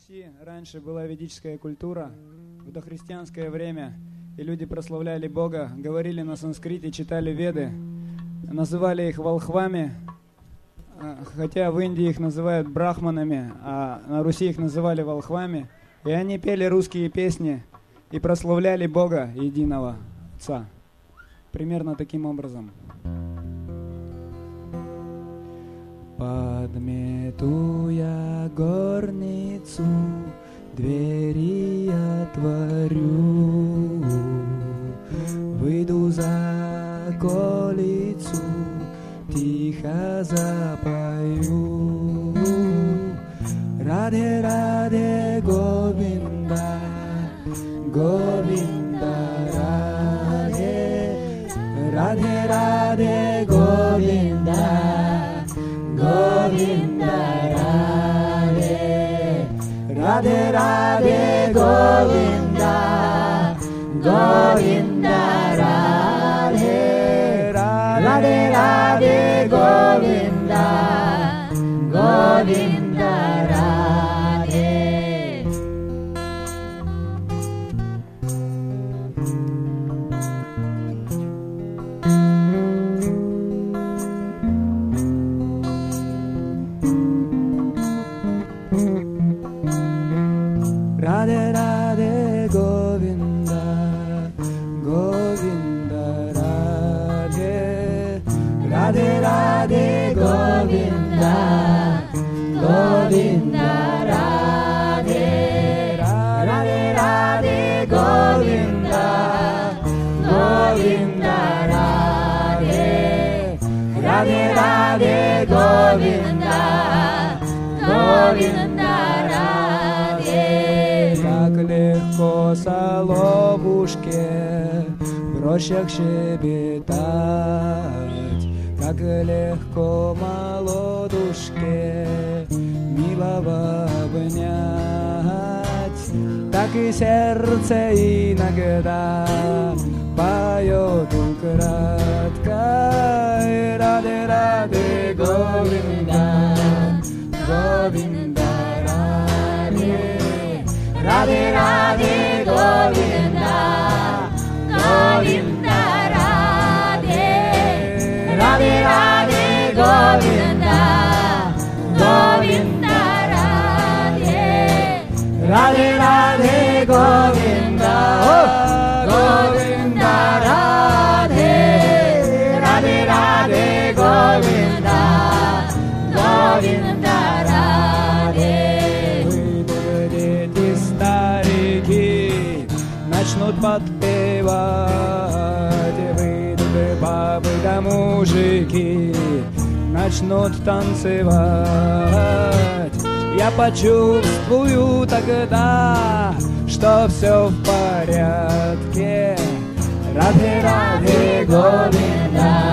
Руси раньше была ведическая культура, в дохристианское время, и люди прославляли Бога, говорили на санскрите, читали веды, называли их волхвами, а, хотя в Индии их называют брахманами, а на Руси их называли волхвами, и они пели русские песни и прославляли Бога, единого Отца. Примерно таким образом. Подмету я горницу, двери отворю, выйду за колицу, тихо запою. Раде, раде, Говинда, Говинда, раде, раде, раде, Radhe Radhe Govinda Govinda Radhe राधे गोविन्द गोविन्द राधे राधे राधे गोविन्द गोविन्द राधे राधे राधे गोविन्द गोविन्द राधे राधे राधे गोविन्द गोविन्द легко соловушке в рощах щебетать, Как легко молодушке милого обнять, Так и сердце иногда поет украдкой. Раде, раде, Говинда, Говинда, раде Radhe Radhe Govinda Radhe Radhe Radhe Govinda. Govinda Radhe. Radhe Radhe Govinda мужики, начнут танцевать. Я почувствую тогда, что все в порядке. Радhe Говинда, Говинда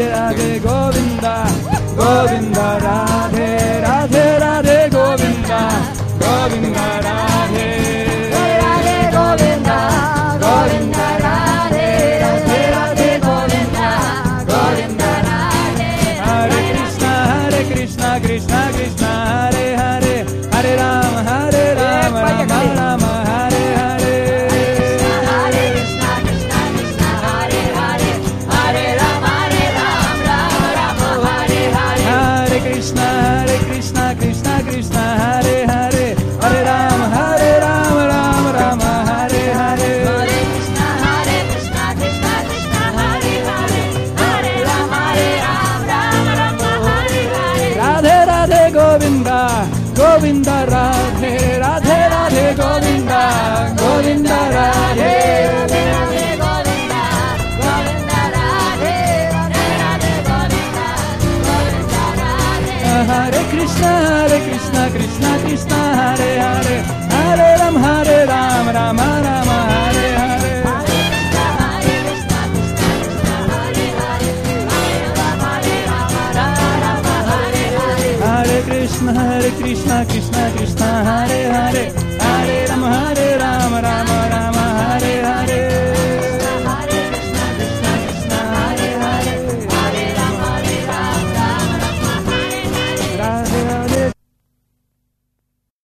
Radhe Radhe Govinda Govinda Radhe Radhe Radhe Govinda Govinda Radhe Hare Krishna, Krishna Krishna, Hare Hare Krishna, Hare Krishna, Krishna Krishna, Hare Hare, Hare Ram, Hare Ram, Rama Rama, Hare Hare. Hare Krishna, Hare Krishna, Krishna